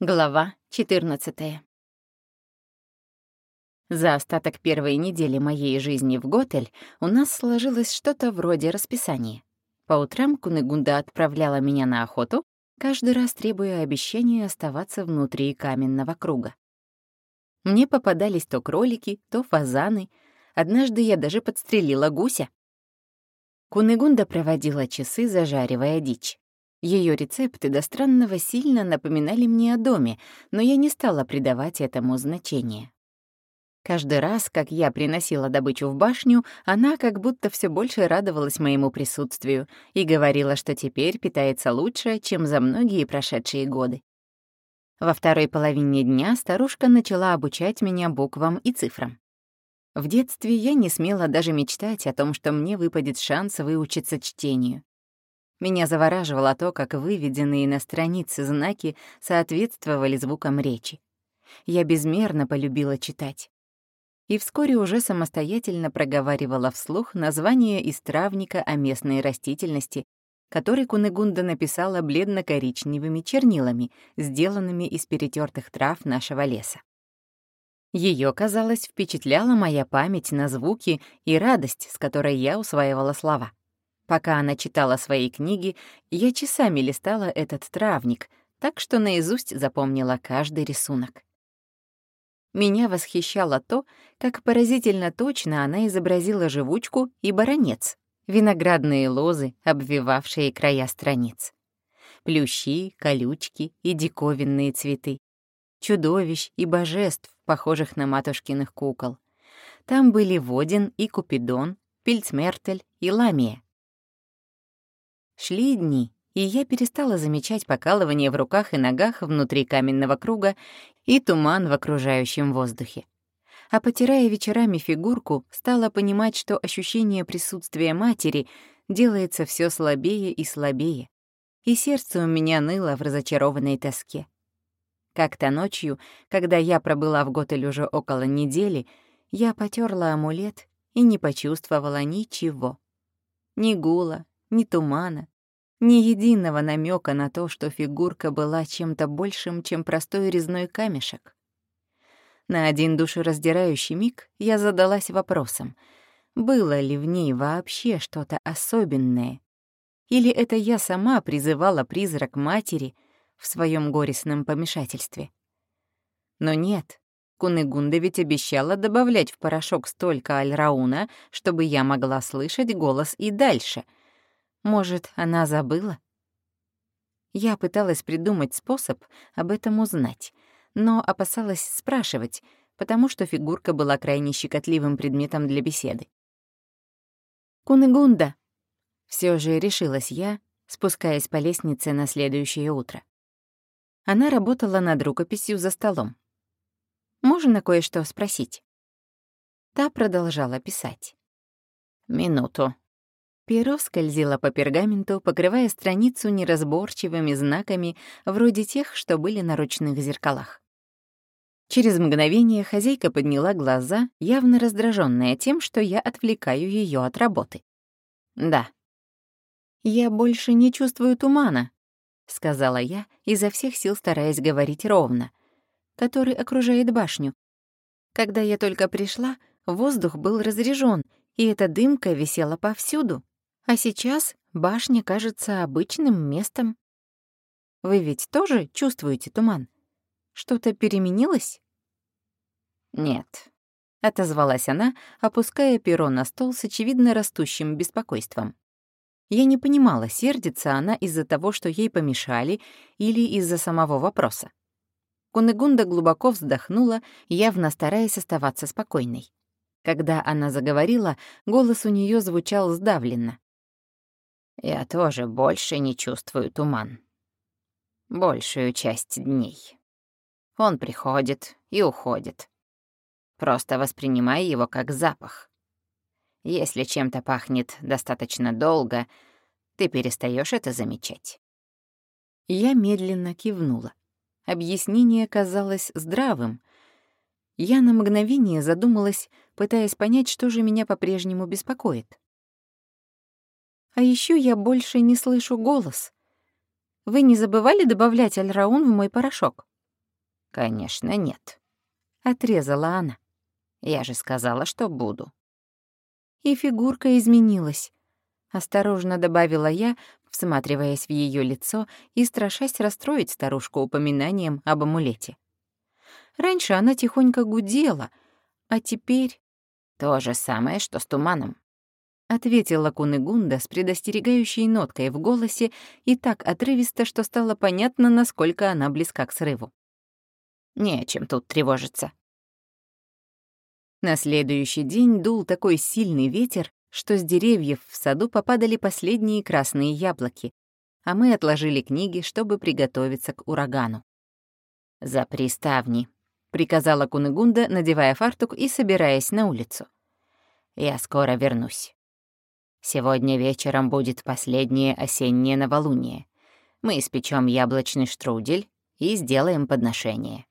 Глава 14. За остаток первой недели моей жизни в Готель у нас сложилось что-то вроде расписания. По утрам Кунегунда отправляла меня на охоту, каждый раз требуя обещания оставаться внутри каменного круга. Мне попадались то кролики, то фазаны. Однажды я даже подстрелила гуся. Кунегунда проводила часы, зажаривая дичь. Ее рецепты до странного сильно напоминали мне о доме, но я не стала придавать этому значения. Каждый раз, как я приносила добычу в башню, она как будто все больше радовалась моему присутствию и говорила, что теперь питается лучше, чем за многие прошедшие годы. Во второй половине дня старушка начала обучать меня буквам и цифрам. В детстве я не смела даже мечтать о том, что мне выпадет шанс выучиться чтению. Меня завораживало то, как выведенные на странице знаки соответствовали звукам речи. Я безмерно полюбила читать. И вскоре уже самостоятельно проговаривала вслух название истравника о местной растительности, который Кунегунда написала бледно-коричневыми чернилами, сделанными из перетертых трав нашего леса. Ее, казалось, впечатляла моя память на звуки и радость, с которой я усваивала слова. Пока она читала свои книги, я часами листала этот травник, так что наизусть запомнила каждый рисунок. Меня восхищало то, как поразительно точно она изобразила живучку и баронец, виноградные лозы, обвивавшие края страниц. Плющи, колючки и диковинные цветы. Чудовищ и божеств, похожих на матушкиных кукол. Там были Водин и Купидон, Пильцмертель и Ламия. Шли дни, и я перестала замечать покалывание в руках и ногах внутри каменного круга и туман в окружающем воздухе. А потирая вечерами фигурку, стала понимать, что ощущение присутствия матери делается все слабее и слабее, и сердце у меня ныло в разочарованной тоске. Как-то ночью, когда я пробыла в Готель уже около недели, я потерла амулет и не почувствовала ничего. Ни гула, ни тумана, ни единого намека на то, что фигурка была чем-то большим, чем простой резной камешек. На один душераздирающий миг я задалась вопросом, было ли в ней вообще что-то особенное, или это я сама призывала призрак матери в своем горестном помешательстве. Но нет, Кунегунда ведь обещала добавлять в порошок столько альрауна, чтобы я могла слышать голос и дальше — может, она забыла? Я пыталась придумать способ об этом узнать, но опасалась спрашивать, потому что фигурка была крайне щекотливым предметом для беседы. «Кунегунда!» — все же решилась я, спускаясь по лестнице на следующее утро. Она работала над рукописью за столом. «Можно кое-что спросить?» Та продолжала писать. «Минуту», Перо скользило по пергаменту, покрывая страницу неразборчивыми знаками, вроде тех, что были на ручных зеркалах. Через мгновение хозяйка подняла глаза, явно раздраженная тем, что я отвлекаю ее от работы. «Да». «Я больше не чувствую тумана», — сказала я, изо всех сил стараясь говорить ровно, который окружает башню. Когда я только пришла, воздух был разрежен, и эта дымка висела повсюду. А сейчас башня кажется обычным местом. Вы ведь тоже чувствуете туман? Что-то переменилось? Нет, — отозвалась она, опуская перо на стол с очевидно растущим беспокойством. Я не понимала, сердится она из-за того, что ей помешали, или из-за самого вопроса. Кунегунда глубоко вздохнула, явно стараясь оставаться спокойной. Когда она заговорила, голос у нее звучал сдавленно. Я тоже больше не чувствую туман. Большую часть дней. Он приходит и уходит. Просто воспринимай его как запах. Если чем-то пахнет достаточно долго, ты перестаешь это замечать. Я медленно кивнула. Объяснение казалось здравым. Я на мгновение задумалась, пытаясь понять, что же меня по-прежнему беспокоит. А еще я больше не слышу голос. Вы не забывали добавлять альраун в мой порошок? «Конечно, нет», — отрезала она. «Я же сказала, что буду». И фигурка изменилась. Осторожно добавила я, всматриваясь в ее лицо и страшась расстроить старушку упоминанием об амулете. Раньше она тихонько гудела, а теперь... То же самое, что с туманом. Ответила Кунегунда с предостерегающей ноткой в голосе и так отрывисто, что стало понятно, насколько она близка к срыву. Не о чем тут тревожиться. На следующий день дул такой сильный ветер, что с деревьев в саду попадали последние красные яблоки, а мы отложили книги, чтобы приготовиться к урагану. «За приставни», — приказала Кунегунда, надевая фартук и собираясь на улицу. «Я скоро вернусь. Сегодня вечером будет последнее осеннее новолуние. Мы испечем яблочный штрудель и сделаем подношение».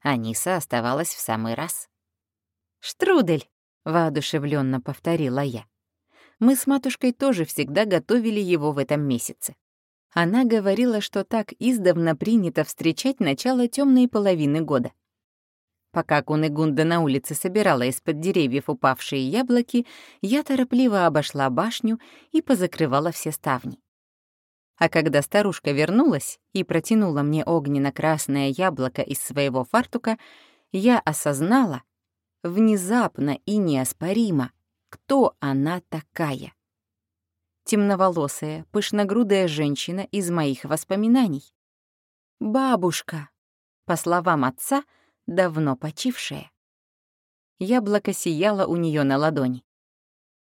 Аниса оставалась в самый раз. «Штрудель!» — воодушевленно повторила я. Мы с матушкой тоже всегда готовили его в этом месяце. Она говорила, что так издавна принято встречать начало темной половины года. Пока Кунегунда на улице собирала из-под деревьев упавшие яблоки, я торопливо обошла башню и позакрывала все ставни. А когда старушка вернулась и протянула мне огненно-красное яблоко из своего фартука, я осознала, внезапно и неоспоримо, кто она такая. Темноволосая, пышногрудая женщина из моих воспоминаний. Бабушка, по словам отца, давно почившая. Яблоко сияло у нее на ладони.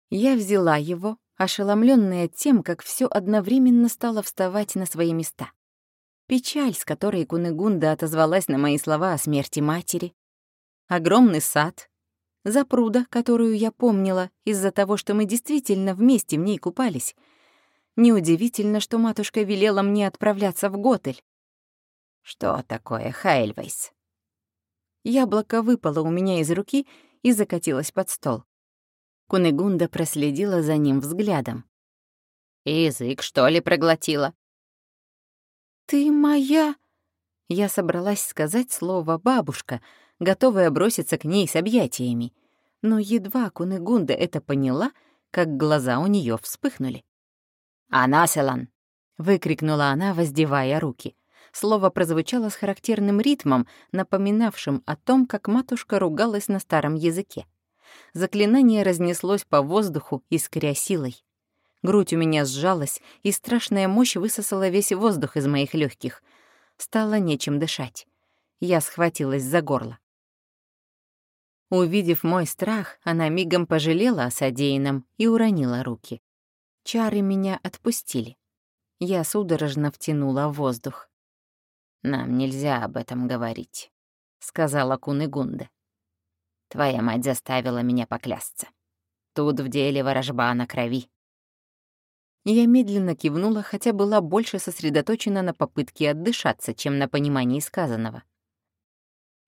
Я взяла его, ошеломленная тем, как все одновременно стало вставать на свои места. Печаль, с которой Кунегунда отозвалась на мои слова о смерти матери, огромный сад, запруда, которую я помнила из-за того, что мы действительно вместе в ней купались. Неудивительно, что матушка велела мне отправляться в Готель. «Что такое, Хайльвайс?» Яблоко выпало у меня из руки и закатилось под стол. Кунегунда проследила за ним взглядом. «Язык, что ли, проглотила?» «Ты моя...» Я собралась сказать слово «бабушка», готовая броситься к ней с объятиями. Но едва Кунегунда это поняла, как глаза у нее вспыхнули. «Анаселан!» — выкрикнула она, воздевая руки. Слово прозвучало с характерным ритмом, напоминавшим о том, как матушка ругалась на старом языке. Заклинание разнеслось по воздуху, искря силой. Грудь у меня сжалась, и страшная мощь высосала весь воздух из моих легких. Стало нечем дышать. Я схватилась за горло. Увидев мой страх, она мигом пожалела о содеянном и уронила руки. Чары меня отпустили. Я судорожно втянула воздух. «Нам нельзя об этом говорить», — сказала Кунегунда. «Твоя мать заставила меня поклясться. Тут в деле ворожба на крови». Я медленно кивнула, хотя была больше сосредоточена на попытке отдышаться, чем на понимании сказанного.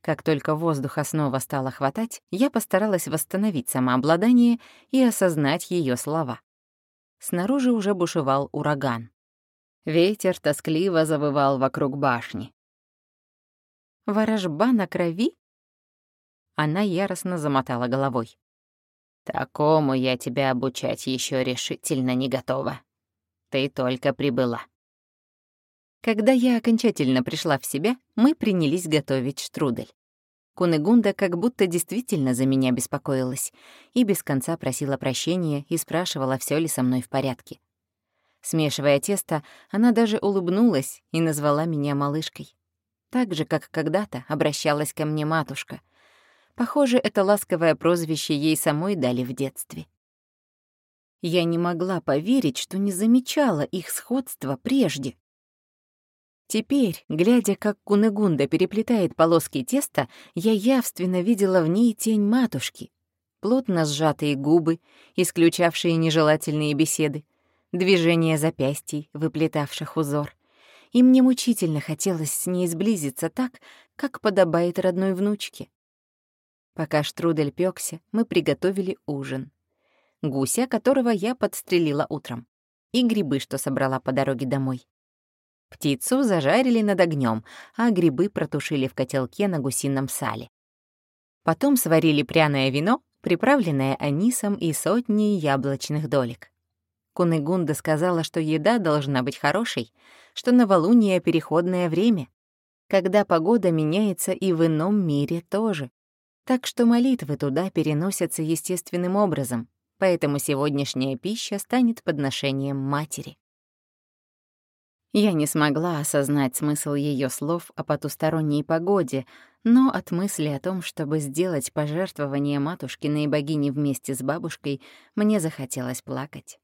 Как только воздуха снова стало хватать, я постаралась восстановить самообладание и осознать ее слова. Снаружи уже бушевал ураган. Ветер тоскливо завывал вокруг башни. «Ворожба на крови?» Она яростно замотала головой. «Такому я тебя обучать еще решительно не готова. Ты только прибыла». Когда я окончательно пришла в себя, мы принялись готовить штрудель. Кунегунда как будто действительно за меня беспокоилась и без конца просила прощения и спрашивала, все ли со мной в порядке. Смешивая тесто, она даже улыбнулась и назвала меня малышкой. Так же, как когда-то обращалась ко мне матушка. Похоже, это ласковое прозвище ей самой дали в детстве. Я не могла поверить, что не замечала их сходства прежде. Теперь, глядя, как Кунегунда переплетает полоски теста, я явственно видела в ней тень матушки. Плотно сжатые губы, исключавшие нежелательные беседы, движение запястий, выплетавших узор. И мне мучительно хотелось с ней сблизиться так, как подобает родной внучке. Пока штрудель пёкся, мы приготовили ужин. Гуся, которого я подстрелила утром, и грибы, что собрала по дороге домой. Птицу зажарили над огнем, а грибы протушили в котелке на гусином сале. Потом сварили пряное вино, приправленное анисом и сотней яблочных долек. Кунегунда сказала, что еда должна быть хорошей, что новолуние — переходное время, когда погода меняется и в ином мире тоже. Так что молитвы туда переносятся естественным образом, поэтому сегодняшняя пища станет подношением матери. Я не смогла осознать смысл ее слов о потусторонней погоде, но от мысли о том, чтобы сделать пожертвование матушкиной богини вместе с бабушкой, мне захотелось плакать.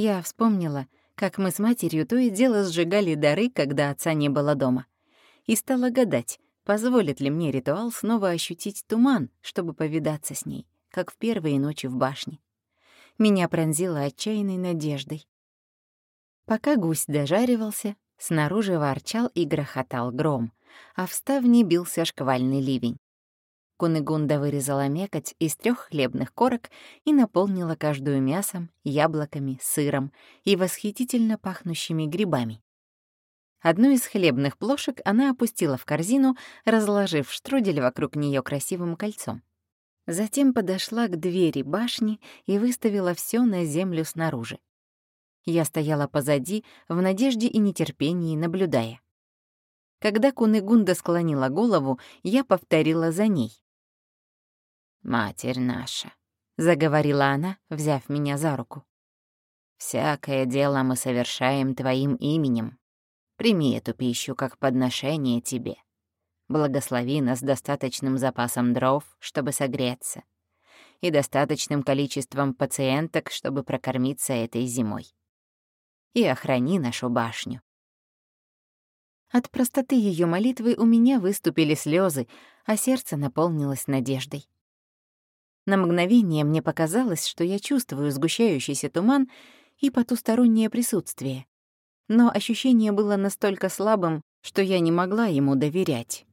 Я вспомнила, как мы с матерью то и дело сжигали дары, когда отца не было дома, и стала гадать, позволит ли мне ритуал снова ощутить туман, чтобы повидаться с ней, как в первые ночи в башне. Меня пронзило отчаянной надеждой. Пока гусь дожаривался, снаружи ворчал и грохотал гром, а в ставне бился шквальный ливень. Кунегунда вырезала мекоть из трех хлебных корок и наполнила каждую мясом, яблоками, сыром и восхитительно пахнущими грибами. Одну из хлебных плошек она опустила в корзину, разложив штрудель вокруг нее красивым кольцом. Затем подошла к двери башни и выставила все на землю снаружи. Я стояла позади, в надежде и нетерпении, наблюдая. Когда Кунегунда склонила голову, я повторила за ней. «Матерь наша», — заговорила она, взяв меня за руку. «Всякое дело мы совершаем Твоим именем, Прими эту пищу как подношение тебе. Благослови нас достаточным запасом дров, чтобы согреться, и достаточным количеством пациенток, чтобы прокормиться этой зимой. И охрани нашу башню. От простоты ее молитвы у меня выступили слезы, а сердце наполнилось надеждой. На мгновение мне показалось, что я чувствую сгущающийся туман и потустороннее присутствие, но ощущение было настолько слабым, что я не могла ему доверять.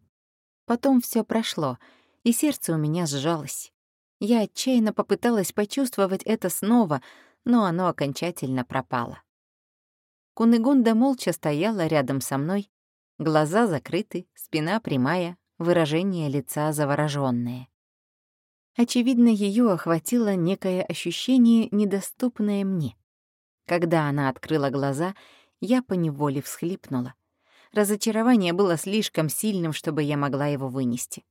Потом все прошло, и сердце у меня сжалось. Я отчаянно попыталась почувствовать это снова, но оно окончательно пропало. Кунегунда молча стояла рядом со мной, глаза закрыты, спина прямая, выражение лица заворожённое. Очевидно, ее охватило некое ощущение, недоступное мне. Когда она открыла глаза, я поневоле всхлипнула. Разочарование было слишком сильным, чтобы я могла его вынести.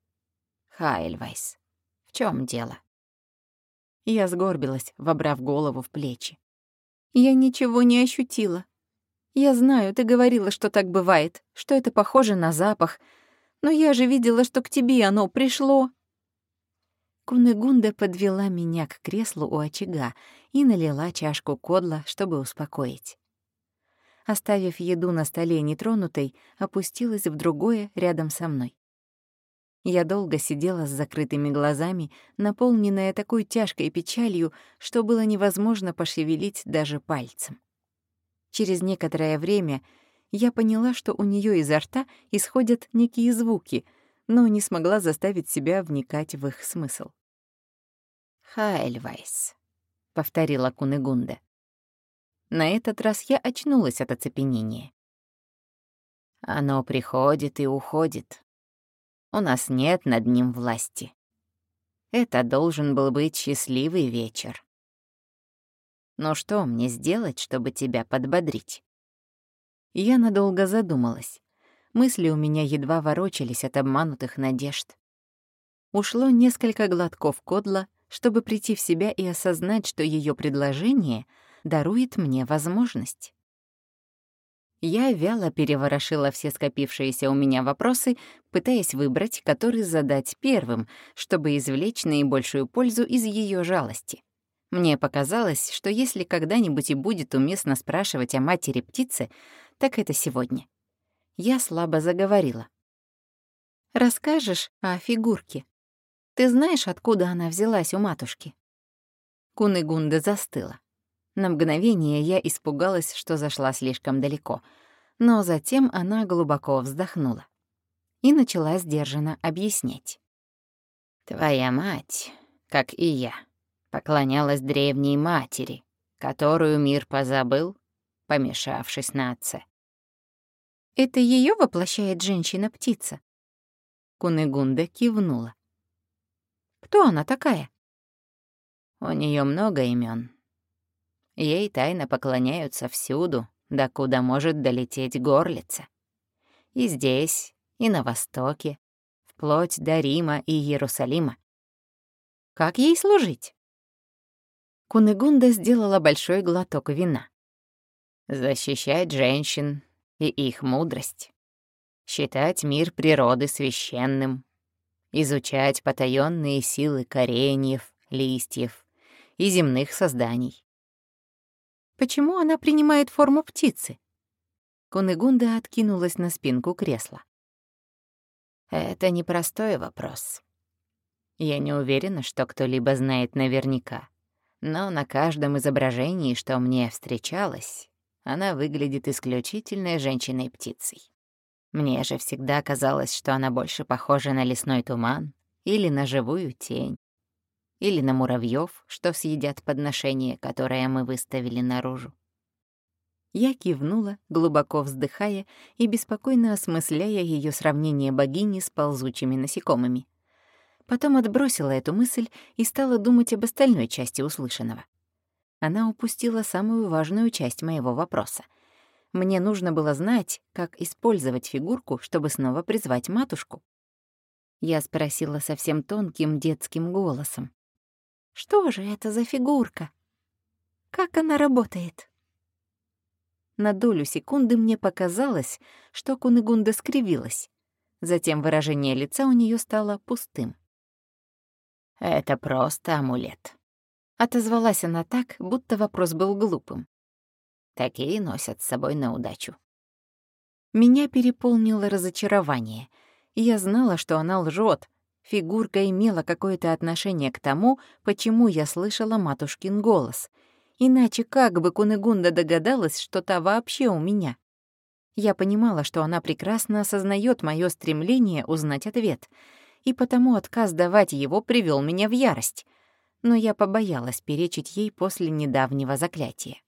«Хайльвайс, в чем дело?» Я сгорбилась, вобрав голову в плечи. «Я ничего не ощутила. Я знаю, ты говорила, что так бывает, что это похоже на запах, но я же видела, что к тебе оно пришло». Кунегунда подвела меня к креслу у очага и налила чашку кодла, чтобы успокоить оставив еду на столе нетронутой, опустилась в другое рядом со мной. Я долго сидела с закрытыми глазами, наполненная такой тяжкой печалью, что было невозможно пошевелить даже пальцем. Через некоторое время я поняла, что у нее изо рта исходят некие звуки, но не смогла заставить себя вникать в их смысл. «Хайльвайс», — повторила Кунегунда. На этот раз я очнулась от оцепенения. Оно приходит и уходит. У нас нет над ним власти. Это должен был быть счастливый вечер. Но что мне сделать, чтобы тебя подбодрить? Я надолго задумалась. Мысли у меня едва ворочались от обманутых надежд. Ушло несколько глотков кодла, чтобы прийти в себя и осознать, что ее предложение — дарует мне возможность. Я вяло переворошила все скопившиеся у меня вопросы, пытаясь выбрать, который задать первым, чтобы извлечь наибольшую пользу из ее жалости. Мне показалось, что если когда-нибудь и будет уместно спрашивать о матери птицы, так это сегодня. Я слабо заговорила. «Расскажешь о фигурке? Ты знаешь, откуда она взялась у матушки?» Кунегунда застыла. На мгновение я испугалась, что зашла слишком далеко, но затем она глубоко вздохнула и начала сдержанно объяснять. «Твоя мать, как и я, поклонялась древней матери, которую мир позабыл, помешавшись на отце. Это ее воплощает женщина-птица?» Кунегунда кивнула. «Кто она такая?» «У нее много имен. Ей тайно поклоняются всюду, докуда может долететь горлица. И здесь, и на Востоке, вплоть до Рима и Иерусалима. Как ей служить? Кунегунда сделала большой глоток вина. Защищать женщин и их мудрость. Считать мир природы священным. Изучать потаённые силы кореньев, листьев и земных созданий. Почему она принимает форму птицы? Кунегунда откинулась на спинку кресла. Это непростой вопрос. Я не уверена, что кто-либо знает наверняка. Но на каждом изображении, что мне встречалось, она выглядит исключительной женщиной-птицей. Мне же всегда казалось, что она больше похожа на лесной туман или на живую тень или на муравьев, что съедят подношение, которое мы выставили наружу. Я кивнула, глубоко вздыхая и беспокойно осмысляя ее сравнение богини с ползучими насекомыми. Потом отбросила эту мысль и стала думать об остальной части услышанного. Она упустила самую важную часть моего вопроса. Мне нужно было знать, как использовать фигурку, чтобы снова призвать матушку. Я спросила совсем тонким детским голосом. Что же это за фигурка? Как она работает? На долю секунды мне показалось, что Кунигунда скривилась. Затем выражение лица у нее стало пустым. «Это просто амулет», — отозвалась она так, будто вопрос был глупым. «Такие носят с собой на удачу». Меня переполнило разочарование. Я знала, что она лжет, Фигурка имела какое-то отношение к тому, почему я слышала матушкин голос. Иначе как бы Кунегунда догадалась, что та вообще у меня? Я понимала, что она прекрасно осознает мое стремление узнать ответ, и потому отказ давать его привел меня в ярость. Но я побоялась перечить ей после недавнего заклятия.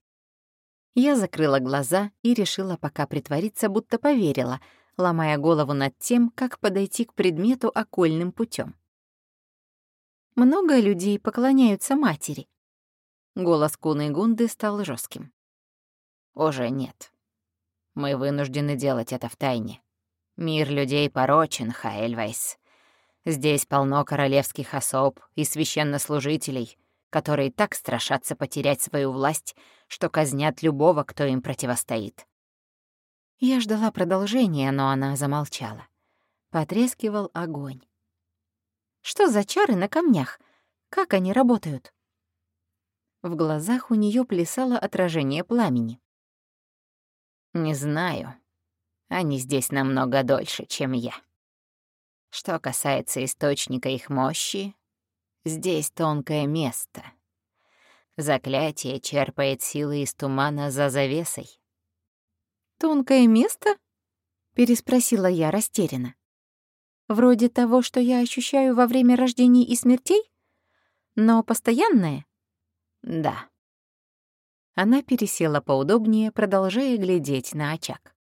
Я закрыла глаза и решила пока притвориться, будто поверила, ломая голову над тем, как подойти к предмету окольным путем. Много людей поклоняются матери. Голос Куны Гунды стал жестким. Уже нет. Мы вынуждены делать это в тайне. Мир людей порочен, Хаэльвайс. Здесь полно королевских особ и священнослужителей, которые так страшатся потерять свою власть, что казнят любого, кто им противостоит. Я ждала продолжения, но она замолчала. Потрескивал огонь. «Что за чары на камнях? Как они работают?» В глазах у нее плясало отражение пламени. «Не знаю. Они здесь намного дольше, чем я. Что касается источника их мощи, здесь тонкое место. Заклятие черпает силы из тумана за завесой. «Тонкое место?» — переспросила я растерянно. «Вроде того, что я ощущаю во время рождений и смертей? Но постоянное?» «Да». Она пересела поудобнее, продолжая глядеть на очаг.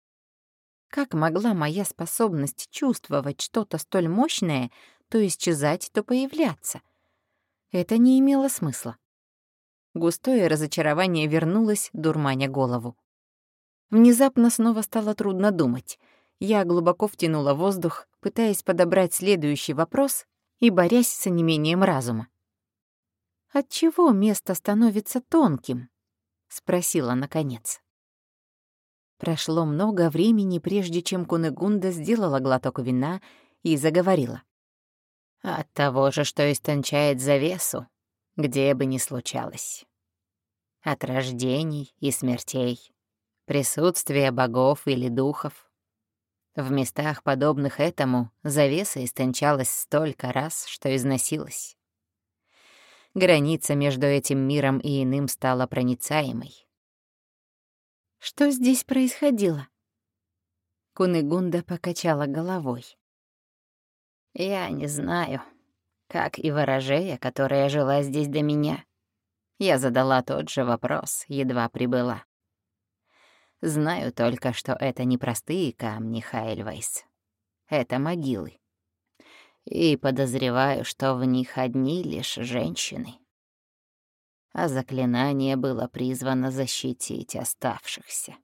Как могла моя способность чувствовать что-то столь мощное то исчезать, то появляться? Это не имело смысла. Густое разочарование вернулось, дурманя голову. Внезапно снова стало трудно думать. Я глубоко втянула воздух, пытаясь подобрать следующий вопрос и борясь с онемением разума. «От чего место становится тонким?» — спросила наконец. Прошло много времени, прежде чем Кунегунда сделала глоток вина и заговорила. «От того же, что истончает завесу, где бы ни случалось. От рождений и смертей, присутствие богов или духов. В местах, подобных этому, завеса истончалась столько раз, что износилась. Граница между этим миром и иным стала проницаемой. Что здесь происходило? Кунигунда покачала головой. Я не знаю, как и ворожея, которая жила здесь до меня. Я задала тот же вопрос, едва прибыла. Знаю только, что это не простые камни, Хайльвейс. Это могилы. И подозреваю, что в них одни лишь женщины. А заклинание было призвано защитить оставшихся.